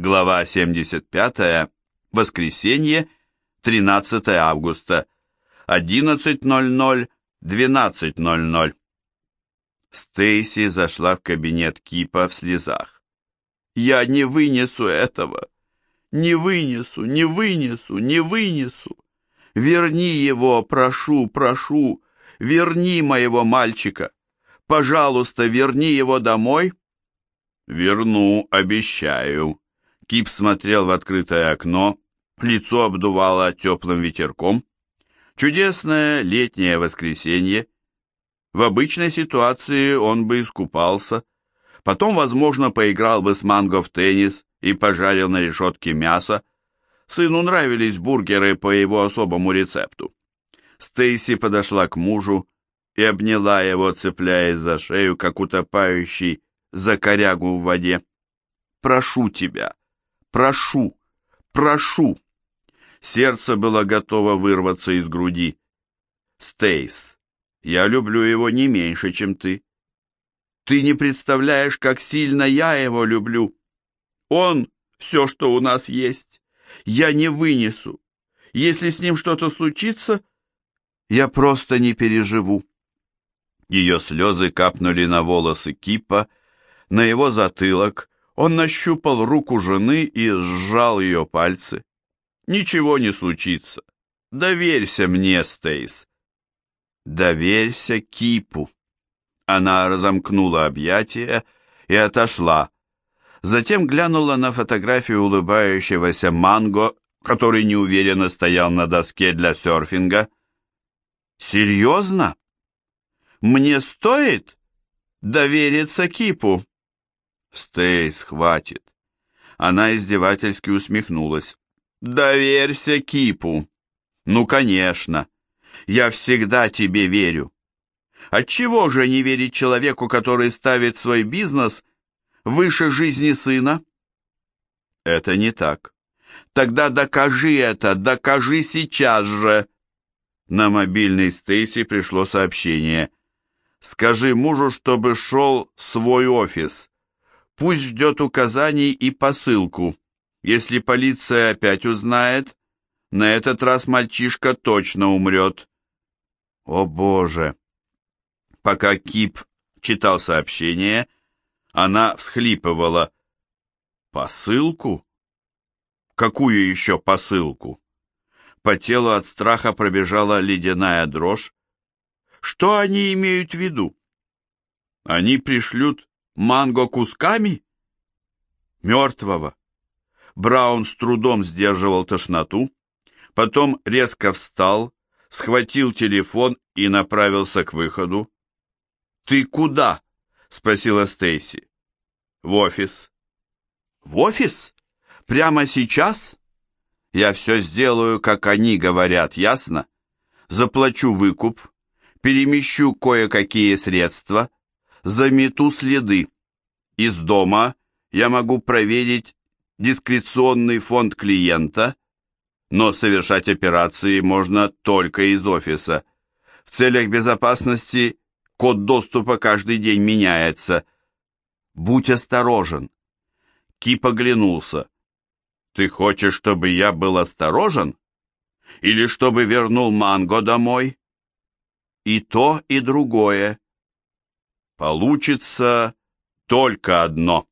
Глава 75. Воскресенье, 13 августа. 11.00, 12.00. Стейси зашла в кабинет Кипа в слезах. «Я не вынесу этого! Не вынесу, не вынесу, не вынесу! Верни его, прошу, прошу! Верни моего мальчика! Пожалуйста, верни его домой!» «Верну, обещаю!» Кип смотрел в открытое окно, лицо обдувало теплым ветерком. Чудесное летнее воскресенье. В обычной ситуации он бы искупался, потом, возможно, поиграл бы с Манго в теннис и пожарил на решетке мясо. Сыну нравились бургеры по его особому рецепту. Стейси подошла к мужу и обняла его, цепляясь за шею, как утопающий за корягу в воде. «Прошу тебя, Прошу, прошу!» Сердце было готово вырваться из груди. «Стейс, я люблю его не меньше, чем ты. Ты не представляешь, как сильно я его люблю. Он — все, что у нас есть. Я не вынесу. Если с ним что-то случится, я просто не переживу». Ее слезы капнули на волосы Кипа, на его затылок, он нащупал руку жены и сжал ее пальцы. «Ничего не случится. Доверься мне, Стейс». «Доверься Кипу». Она разомкнула объятия и отошла. Затем глянула на фотографию улыбающегося Манго, который неуверенно стоял на доске для серфинга. «Серьезно? Мне стоит довериться Кипу?» «Стейс, хватит!» Она издевательски усмехнулась. «Доверься Кипу!» «Ну, конечно! Я всегда тебе верю!» Отчего же не верить человеку, который ставит свой бизнес выше жизни сына? Это не так. Тогда докажи это, докажи сейчас же. На мобильный Стейси пришло сообщение. Скажи мужу, чтобы шел свой офис. Пусть ждет указаний и посылку. Если полиция опять узнает, на этот раз мальчишка точно умрет. О боже! Пока Кип читал сообщение, она всхлипывала. Посылку? Какую еще посылку? По телу от страха пробежала ледяная дрожь. Что они имеют в виду? Они пришлют Манго кусками? Мертвого. Браун с трудом сдерживал тошноту, потом резко встал, схватил телефон и направился к выходу. «Ты куда?» — спросила Стейси. «В офис». «В офис? Прямо сейчас?» «Я все сделаю, как они говорят, ясно? Заплачу выкуп, перемещу кое-какие средства» замету следы. Из дома я могу проверить дискреционный фонд клиента, но совершать операции можно только из офиса. В целях безопасности код доступа каждый день меняется. Будь осторожен. Кип оглянулся. Ты хочешь, чтобы я был осторожен? Или чтобы вернул Манго домой? И то, и другое. Получится только одно.